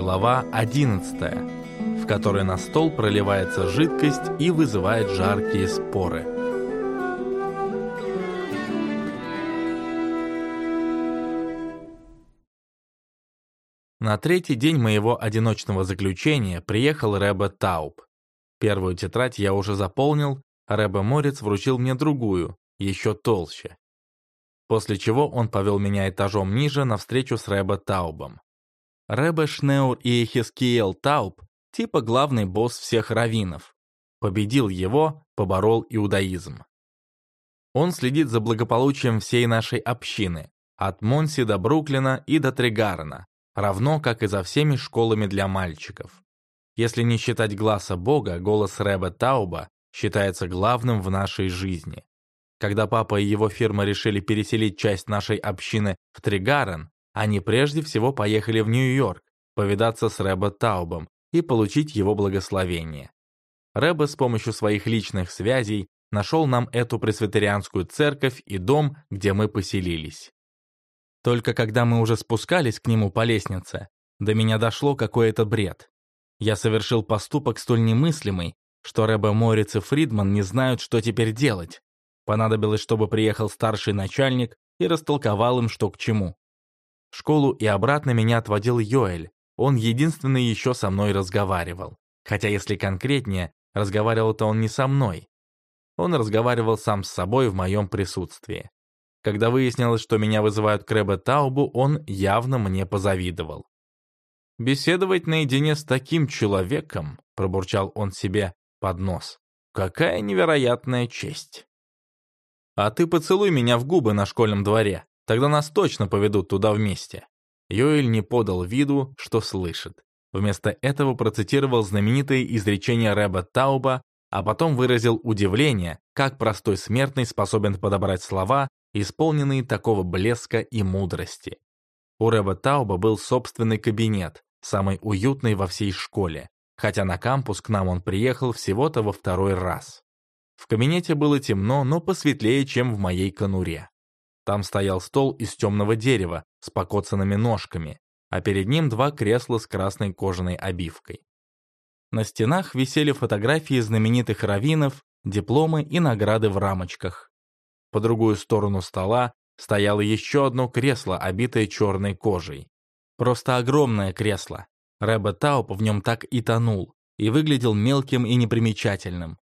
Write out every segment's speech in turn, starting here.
Глава 11, в которой на стол проливается жидкость и вызывает жаркие споры. На третий день моего одиночного заключения приехал Рэбе Тауб. Первую тетрадь я уже заполнил, а Рэбе Морец вручил мне другую, еще толще. После чего он повел меня этажом ниже на встречу с Рэбе Таубом. Рэбе Шнеур и Хискиел Тауб типа главный босс всех раввинов. Победил его, поборол иудаизм. Он следит за благополучием всей нашей общины, от Монси до Бруклина и до Тригарна, равно как и за всеми школами для мальчиков. Если не считать глаза Бога, голос Рэба Тауба считается главным в нашей жизни. Когда папа и его фирма решили переселить часть нашей общины в Тригарен, они прежде всего поехали в Нью-Йорк повидаться с Рэба Таубом и получить его благословение. Рэба с помощью своих личных связей нашел нам эту пресвитерианскую церковь и дом, где мы поселились. Только когда мы уже спускались к нему по лестнице, до меня дошло какой-то бред. Я совершил поступок столь немыслимый, что Рэбе Морец и Фридман не знают, что теперь делать. Понадобилось, чтобы приехал старший начальник и растолковал им, что к чему. В школу и обратно меня отводил Йоэль. Он единственный еще со мной разговаривал. Хотя, если конкретнее, разговаривал-то он не со мной. Он разговаривал сам с собой в моем присутствии. Когда выяснилось, что меня вызывают к Рэбе Таубу, он явно мне позавидовал. «Беседовать наедине с таким человеком», — пробурчал он себе под нос, — «какая невероятная честь». «А ты поцелуй меня в губы на школьном дворе, тогда нас точно поведут туда вместе». Йоэль не подал виду, что слышит. Вместо этого процитировал знаменитое изречение Рэба Тауба, а потом выразил удивление, как простой смертный способен подобрать слова, исполненные такого блеска и мудрости. У Рэба Тауба был собственный кабинет, самый уютный во всей школе, хотя на кампус к нам он приехал всего-то во второй раз. В кабинете было темно, но посветлее, чем в моей конуре. Там стоял стол из темного дерева с покоцанными ножками, а перед ним два кресла с красной кожаной обивкой. На стенах висели фотографии знаменитых раввинов, дипломы и награды в рамочках. По другую сторону стола стояло еще одно кресло, обитое черной кожей. Просто огромное кресло. Рэбе Тауп в нем так и тонул, и выглядел мелким и непримечательным.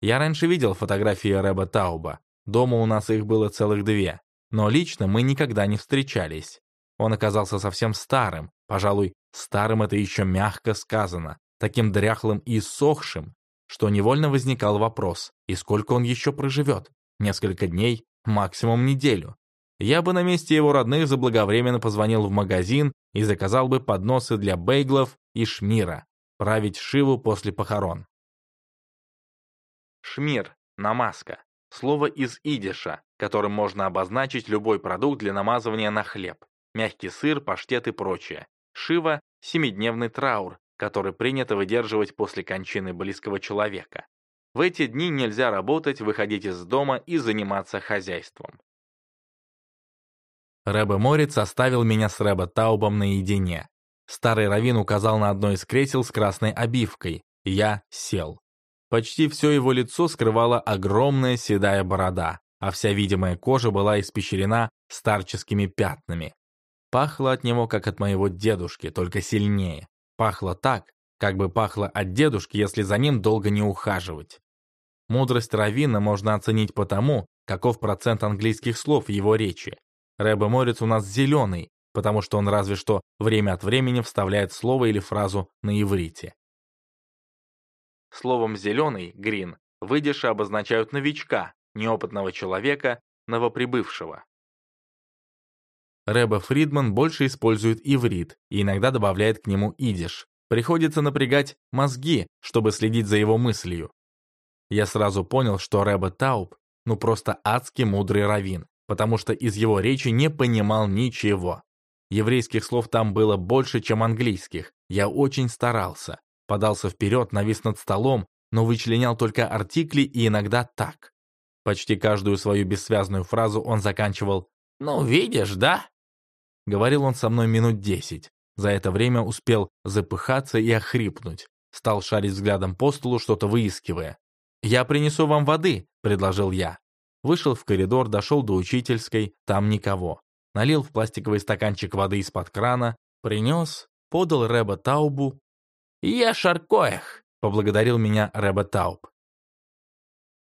Я раньше видел фотографии Рэба Тауба, дома у нас их было целых две, но лично мы никогда не встречались. Он оказался совсем старым, пожалуй, старым это еще мягко сказано, таким дряхлым и сохшим, что невольно возникал вопрос, и сколько он еще проживет? Несколько дней, максимум неделю. Я бы на месте его родных заблаговременно позвонил в магазин и заказал бы подносы для бейглов и шмира, править Шиву после похорон. Шмир, намазка, слово из идиша, которым можно обозначить любой продукт для намазывания на хлеб, мягкий сыр, паштет и прочее. Шива – семидневный траур, который принято выдерживать после кончины близкого человека. В эти дни нельзя работать, выходить из дома и заниматься хозяйством. Рэбе Морец оставил меня с Рэбе Таубом наедине. Старый раввин указал на одно из кресел с красной обивкой. Я сел. Почти все его лицо скрывала огромная седая борода, а вся видимая кожа была испещрена старческими пятнами. Пахло от него, как от моего дедушки, только сильнее. Пахло так, как бы пахло от дедушки, если за ним долго не ухаживать. Мудрость Равина можно оценить по тому, каков процент английских слов в его речи. Рэбе Морец у нас зеленый, потому что он разве что время от времени вставляет слово или фразу на иврите. Словом «зеленый» — «грин» выдержи обозначают новичка, неопытного человека, новоприбывшего. Рэбе Фридман больше использует иврит и иногда добавляет к нему идиш. Приходится напрягать мозги, чтобы следить за его мыслью. Я сразу понял, что Рэбе Тауб ну просто адски мудрый раввин потому что из его речи не понимал ничего. Еврейских слов там было больше, чем английских. Я очень старался. Подался вперед, навис над столом, но вычленял только артикли и иногда так. Почти каждую свою бессвязную фразу он заканчивал «Ну, видишь, да?» Говорил он со мной минут десять. За это время успел запыхаться и охрипнуть. Стал шарить взглядом по столу, что-то выискивая. «Я принесу вам воды», — предложил я. Вышел в коридор, дошел до учительской, там никого. Налил в пластиковый стаканчик воды из-под крана, принес, подал Рэба Таубу. «Ешар коэх», — поблагодарил меня Рэба Тауб.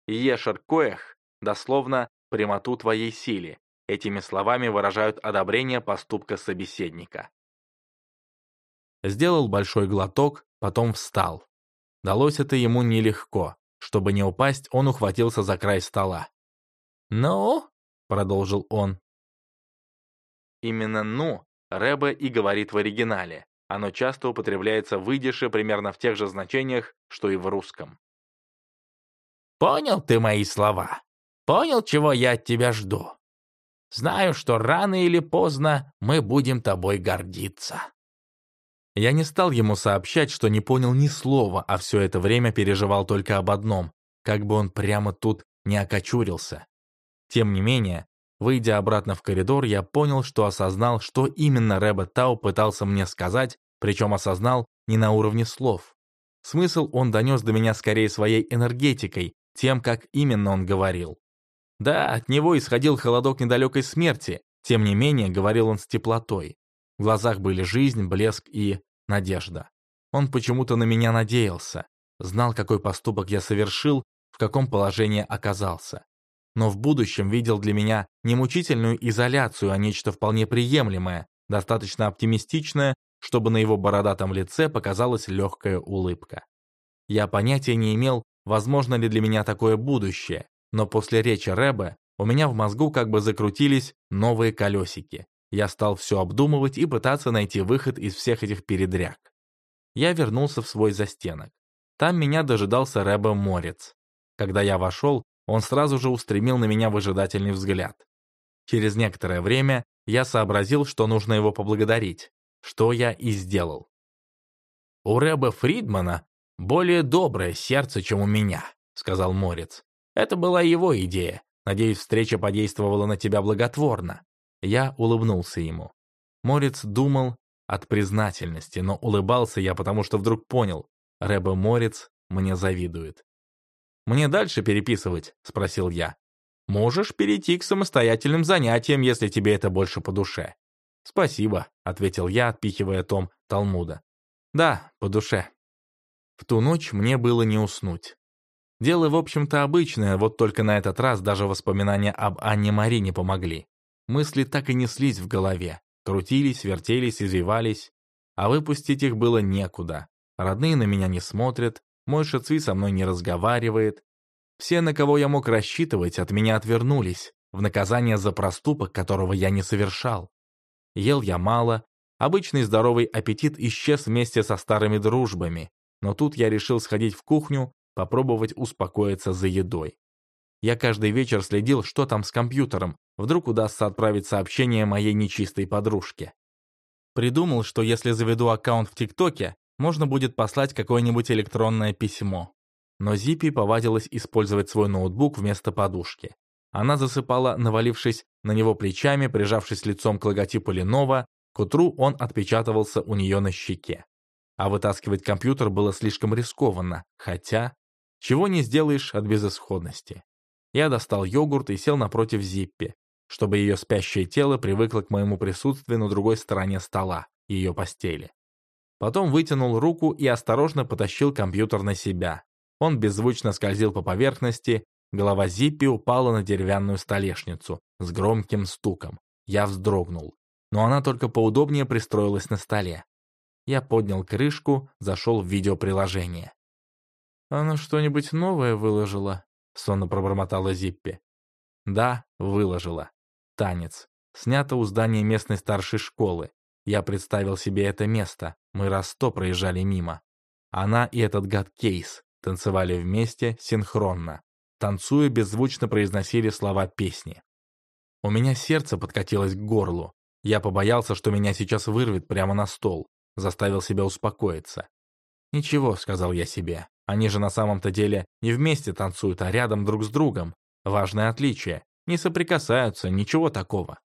«Ешар коэх» дословно «прямоту твоей силе». Этими словами выражают одобрение поступка собеседника. Сделал большой глоток, потом встал. Далось это ему нелегко. Чтобы не упасть, он ухватился за край стола. «Ну?» — продолжил он. Именно «ну» Рэбе и говорит в оригинале. Оно часто употребляется в идише примерно в тех же значениях, что и в русском. «Понял ты мои слова? Понял, чего я от тебя жду? Знаю, что рано или поздно мы будем тобой гордиться». Я не стал ему сообщать, что не понял ни слова, а все это время переживал только об одном, как бы он прямо тут не окочурился. Тем не менее, выйдя обратно в коридор, я понял, что осознал, что именно Рэббет Тау пытался мне сказать, причем осознал не на уровне слов. Смысл он донес до меня скорее своей энергетикой, тем, как именно он говорил. Да, от него исходил холодок недалекой смерти, тем не менее, говорил он с теплотой. В глазах были жизнь, блеск и надежда. Он почему-то на меня надеялся, знал, какой поступок я совершил, в каком положении оказался. Но в будущем видел для меня не мучительную изоляцию, а нечто вполне приемлемое, достаточно оптимистичное, чтобы на его бородатом лице показалась легкая улыбка. Я понятия не имел, возможно ли для меня такое будущее, но после речи Рэбе у меня в мозгу как бы закрутились новые колесики. Я стал все обдумывать и пытаться найти выход из всех этих передряг. Я вернулся в свой застенок. Там меня дожидался Рэбе Морец. Когда я вошел, он сразу же устремил на меня выжидательный взгляд. Через некоторое время я сообразил, что нужно его поблагодарить, что я и сделал. «У Рэба Фридмана более доброе сердце, чем у меня», — сказал Морец. «Это была его идея. Надеюсь, встреча подействовала на тебя благотворно. Я улыбнулся ему. Морец думал от признательности, но улыбался я, потому что вдруг понял, Рэбе Морец мне завидует. «Мне дальше переписывать?» — спросил я. «Можешь перейти к самостоятельным занятиям, если тебе это больше по душе». «Спасибо», — ответил я, отпихивая том Талмуда. «Да, по душе». В ту ночь мне было не уснуть. Дело, в общем-то, обычное, вот только на этот раз даже воспоминания об Анне Мари не помогли. Мысли так и неслись в голове, крутились, вертелись, извивались, а выпустить их было некуда. Родные на меня не смотрят, мой шацви со мной не разговаривает. Все, на кого я мог рассчитывать, от меня отвернулись, в наказание за проступок, которого я не совершал. Ел я мало, обычный здоровый аппетит исчез вместе со старыми дружбами, но тут я решил сходить в кухню, попробовать успокоиться за едой. Я каждый вечер следил, что там с компьютером, вдруг удастся отправить сообщение моей нечистой подружке. Придумал, что если заведу аккаунт в ТикТоке, можно будет послать какое-нибудь электронное письмо. Но Зипи повадилась использовать свой ноутбук вместо подушки. Она засыпала, навалившись на него плечами, прижавшись лицом к логотипу Lenovo, к утру он отпечатывался у нее на щеке. А вытаскивать компьютер было слишком рискованно, хотя... Чего не сделаешь от безысходности. Я достал йогурт и сел напротив Зиппи, чтобы ее спящее тело привыкло к моему присутствию на другой стороне стола, ее постели. Потом вытянул руку и осторожно потащил компьютер на себя. Он беззвучно скользил по поверхности, голова Зиппи упала на деревянную столешницу с громким стуком. Я вздрогнул, но она только поудобнее пристроилась на столе. Я поднял крышку, зашел в видеоприложение. «Она что-нибудь новое выложила?» сонно пробормотала Зиппи. Да, выложила. Танец. Снято у здания местной старшей школы. Я представил себе это место. Мы раз сто проезжали мимо. Она и этот гад Кейс танцевали вместе, синхронно. Танцуя, беззвучно произносили слова песни. У меня сердце подкатилось к горлу. Я побоялся, что меня сейчас вырвет прямо на стол. Заставил себя успокоиться. «Ничего», — сказал я себе, они же на самом-то деле не вместе танцуют, а рядом друг с другом. Важное отличие. Не соприкасаются, ничего такого.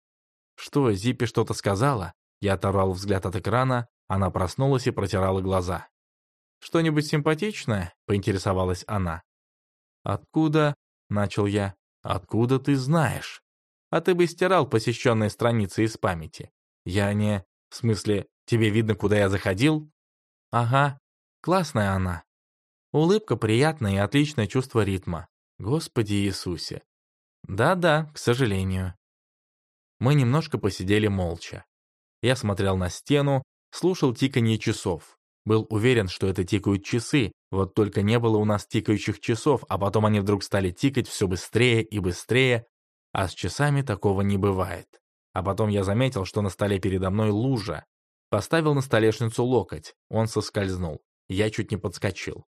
Что, Зипи что-то сказала? Я оторвал взгляд от экрана, она проснулась и протирала глаза. «Что-нибудь симпатичное?» — поинтересовалась она. «Откуда?» — начал я. «Откуда ты знаешь?» «А ты бы стирал посещенные страницы из памяти». «Я не...» «В смысле, тебе видно, куда я заходил?» «Ага, классная она. Улыбка приятная и отличное чувство ритма. Господи Иисусе!» «Да-да, к сожалению». Мы немножко посидели молча. Я смотрел на стену, слушал тиканье часов. Был уверен, что это тикают часы, вот только не было у нас тикающих часов, а потом они вдруг стали тикать все быстрее и быстрее, а с часами такого не бывает. А потом я заметил, что на столе передо мной лужа. Поставил на столешницу локоть, он соскользнул. Я чуть не подскочил.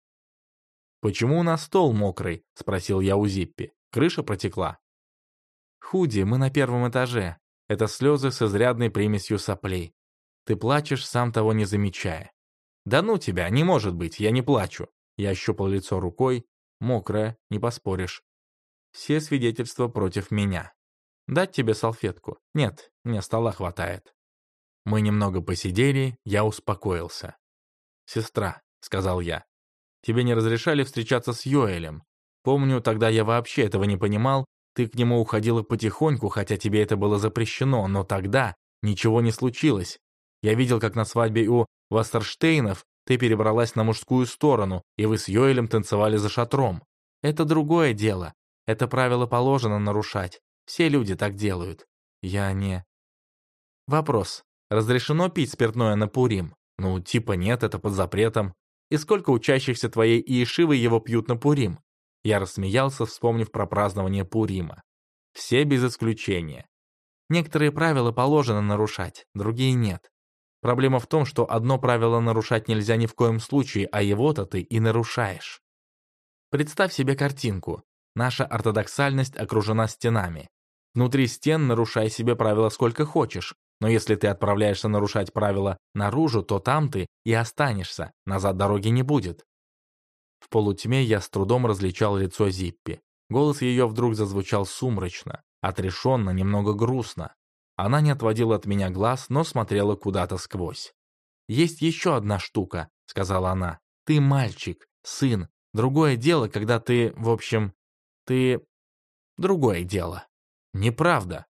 «Почему у нас стол мокрый?» — спросил я у Зиппи. «Крыша протекла». «Худи, мы на первом этаже. Это слезы с изрядной примесью соплей. Ты плачешь, сам того не замечая. Да ну тебя, не может быть, я не плачу. Я щупал лицо рукой, мокрое, не поспоришь. Все свидетельства против меня. Дать тебе салфетку? Нет, мне стола хватает. Мы немного посидели, я успокоился. «Сестра», — сказал я, — «тебе не разрешали встречаться с Йоэлем. Помню, тогда я вообще этого не понимал ты к нему уходила потихоньку, хотя тебе это было запрещено, но тогда ничего не случилось. Я видел, как на свадьбе у Вассерштейнов ты перебралась на мужскую сторону, и вы с Йоэлем танцевали за шатром. Это другое дело. Это правило положено нарушать. Все люди так делают. Я не... Вопрос. Разрешено пить спиртное на Пурим? Ну, типа нет, это под запретом. И сколько учащихся твоей Иешивы его пьют на Пурим? Я рассмеялся, вспомнив про празднование Пурима. Все без исключения. Некоторые правила положено нарушать, другие нет. Проблема в том, что одно правило нарушать нельзя ни в коем случае, а его-то ты и нарушаешь. Представь себе картинку. Наша ортодоксальность окружена стенами. Внутри стен нарушай себе правила сколько хочешь, но если ты отправляешься нарушать правила наружу, то там ты и останешься, назад дороги не будет. В полутьме я с трудом различал лицо Зиппи. Голос ее вдруг зазвучал сумрачно, отрешенно, немного грустно. Она не отводила от меня глаз, но смотрела куда-то сквозь. «Есть еще одна штука», — сказала она. «Ты мальчик, сын. Другое дело, когда ты, в общем, ты... Другое дело. Неправда.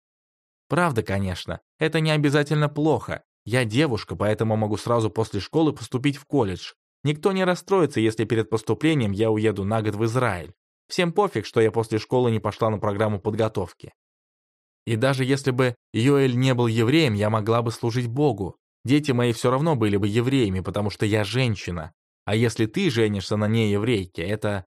Правда, конечно. Это не обязательно плохо. Я девушка, поэтому могу сразу после школы поступить в колледж. Никто не расстроится, если перед поступлением я уеду на год в Израиль. Всем пофиг, что я после школы не пошла на программу подготовки. И даже если бы Йоэль не был евреем, я могла бы служить Богу. Дети мои все равно были бы евреями, потому что я женщина. А если ты женишься на нееврейке, это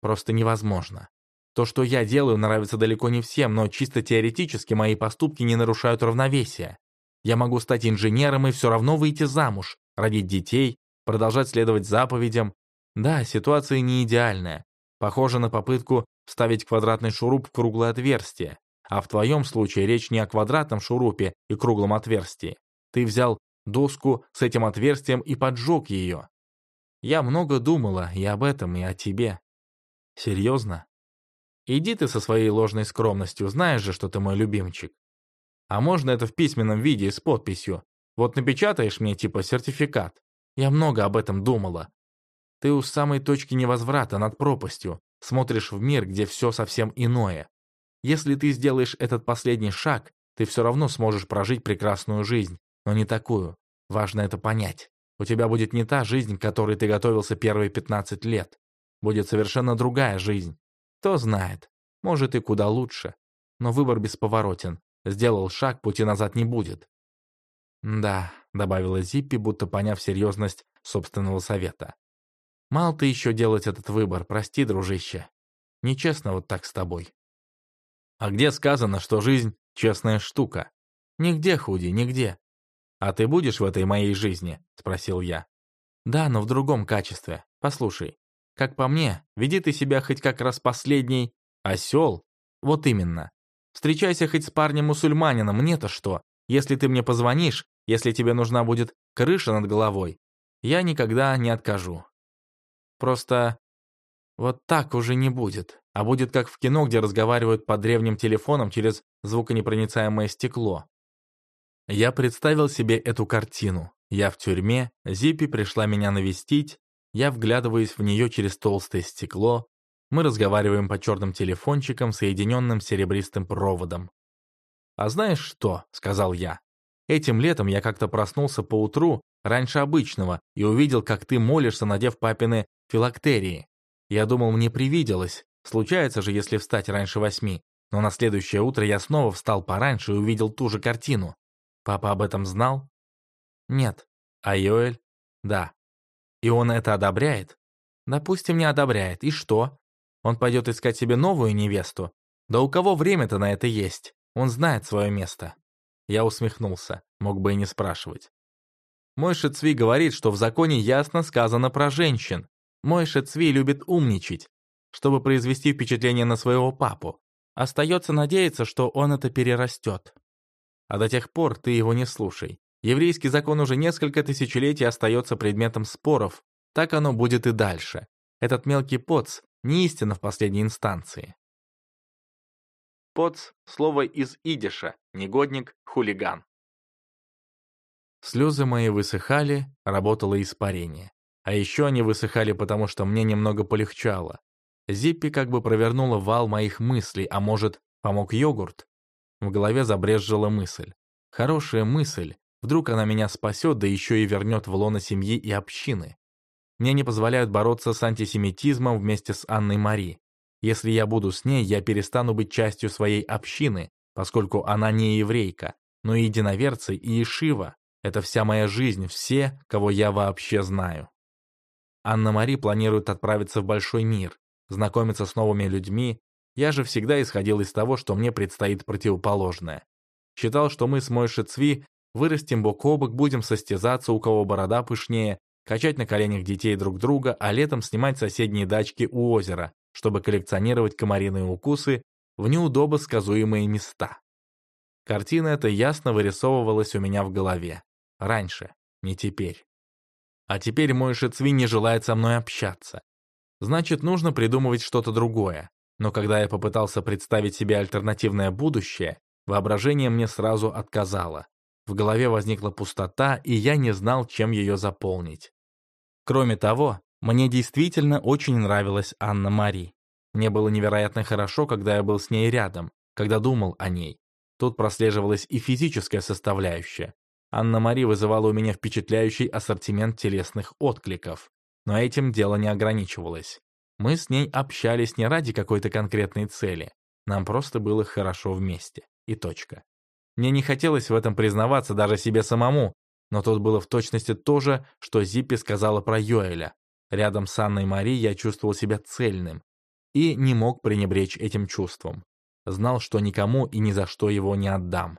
просто невозможно. То, что я делаю, нравится далеко не всем, но чисто теоретически мои поступки не нарушают равновесия. Я могу стать инженером и все равно выйти замуж, родить детей, продолжать следовать заповедям. Да, ситуация не идеальная. Похоже на попытку вставить квадратный шуруп в круглое отверстие. А в твоем случае речь не о квадратном шурупе и круглом отверстии. Ты взял доску с этим отверстием и поджег ее. Я много думала и об этом, и о тебе. Серьезно? Иди ты со своей ложной скромностью, знаешь же, что ты мой любимчик. А можно это в письменном виде с подписью? Вот напечатаешь мне типа сертификат. Я много об этом думала. Ты у самой точки невозврата над пропастью, смотришь в мир, где все совсем иное. Если ты сделаешь этот последний шаг, ты все равно сможешь прожить прекрасную жизнь, но не такую. Важно это понять. У тебя будет не та жизнь, к которой ты готовился первые 15 лет. Будет совершенно другая жизнь. Кто знает, может и куда лучше. Но выбор бесповоротен. Сделал шаг, пути назад не будет. Да, — добавила Зиппи, будто поняв серьезность собственного совета. «Мало ты еще делать этот выбор, прости, дружище. Нечестно вот так с тобой». «А где сказано, что жизнь — честная штука?» «Нигде, Худи, нигде». «А ты будешь в этой моей жизни?» — спросил я. «Да, но в другом качестве. Послушай, как по мне, веди ты себя хоть как раз последний осел. Вот именно. Встречайся хоть с парнем-мусульманином, мне-то что? Если ты мне позвонишь, если тебе нужна будет крыша над головой, я никогда не откажу. Просто вот так уже не будет, а будет как в кино, где разговаривают по древним телефонам через звуконепроницаемое стекло. Я представил себе эту картину. Я в тюрьме, Зиппи пришла меня навестить, я вглядываюсь в нее через толстое стекло, мы разговариваем по черным телефончикам, соединенным серебристым проводом. «А знаешь что?» — сказал я. «Этим летом я как-то проснулся поутру, раньше обычного, и увидел, как ты молишься, надев папины филактерии. Я думал, мне привиделось. Случается же, если встать раньше восьми. Но на следующее утро я снова встал пораньше и увидел ту же картину. Папа об этом знал? Нет. А Йоэль? Да. И он это одобряет? Допустим, не одобряет. И что? Он пойдет искать себе новую невесту? Да у кого время-то на это есть? Он знает свое место. Я усмехнулся, мог бы и не спрашивать. Мой Шицви говорит, что в законе ясно сказано про женщин. Мой Шицви любит умничать, чтобы произвести впечатление на своего папу. Остается надеяться, что он это перерастет. А до тех пор ты его не слушай. Еврейский закон уже несколько тысячелетий остается предметом споров. Так оно будет и дальше. Этот мелкий поц не истина в последней инстанции. Поц – слово из идиша, негодник, хулиган. Слезы мои высыхали, работало испарение. А еще они высыхали, потому что мне немного полегчало. Зиппи как бы провернула вал моих мыслей, а может, помог йогурт? В голове забрезжила мысль. Хорошая мысль. Вдруг она меня спасет, да еще и вернет в лоно семьи и общины. Мне не позволяют бороться с антисемитизмом вместе с Анной Мари. Если я буду с ней, я перестану быть частью своей общины, поскольку она не еврейка, но и единоверцы, и Ишива. Это вся моя жизнь, все, кого я вообще знаю. Анна-Мари планирует отправиться в большой мир, знакомиться с новыми людьми, я же всегда исходил из того, что мне предстоит противоположное. Считал, что мы с Мойши Цви вырастем бок о бок, будем состязаться, у кого борода пышнее, качать на коленях детей друг друга, а летом снимать соседние дачки у озера, чтобы коллекционировать комариные укусы в неудобо сказуемые места. Картина эта ясно вырисовывалась у меня в голове. Раньше, не теперь. А теперь мой Шицви не желает со мной общаться. Значит, нужно придумывать что-то другое. Но когда я попытался представить себе альтернативное будущее, воображение мне сразу отказало. В голове возникла пустота, и я не знал, чем ее заполнить. Кроме того, мне действительно очень нравилась Анна Мари. Мне было невероятно хорошо, когда я был с ней рядом, когда думал о ней. Тут прослеживалась и физическая составляющая. Анна Мари вызывала у меня впечатляющий ассортимент телесных откликов. Но этим дело не ограничивалось. Мы с ней общались не ради какой-то конкретной цели. Нам просто было хорошо вместе. И точка. Мне не хотелось в этом признаваться даже себе самому, но тут было в точности то же, что Зиппи сказала про Йоэля. Рядом с Анной Мари я чувствовал себя цельным и не мог пренебречь этим чувством. Знал, что никому и ни за что его не отдам.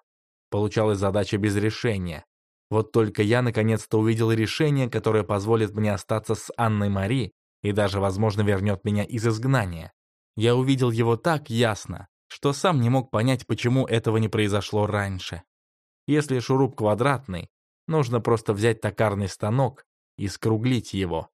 Получалась задача без решения. Вот только я наконец-то увидел решение, которое позволит мне остаться с Анной Мари и даже, возможно, вернет меня из изгнания. Я увидел его так ясно, что сам не мог понять, почему этого не произошло раньше. Если шуруп квадратный, нужно просто взять токарный станок и скруглить его.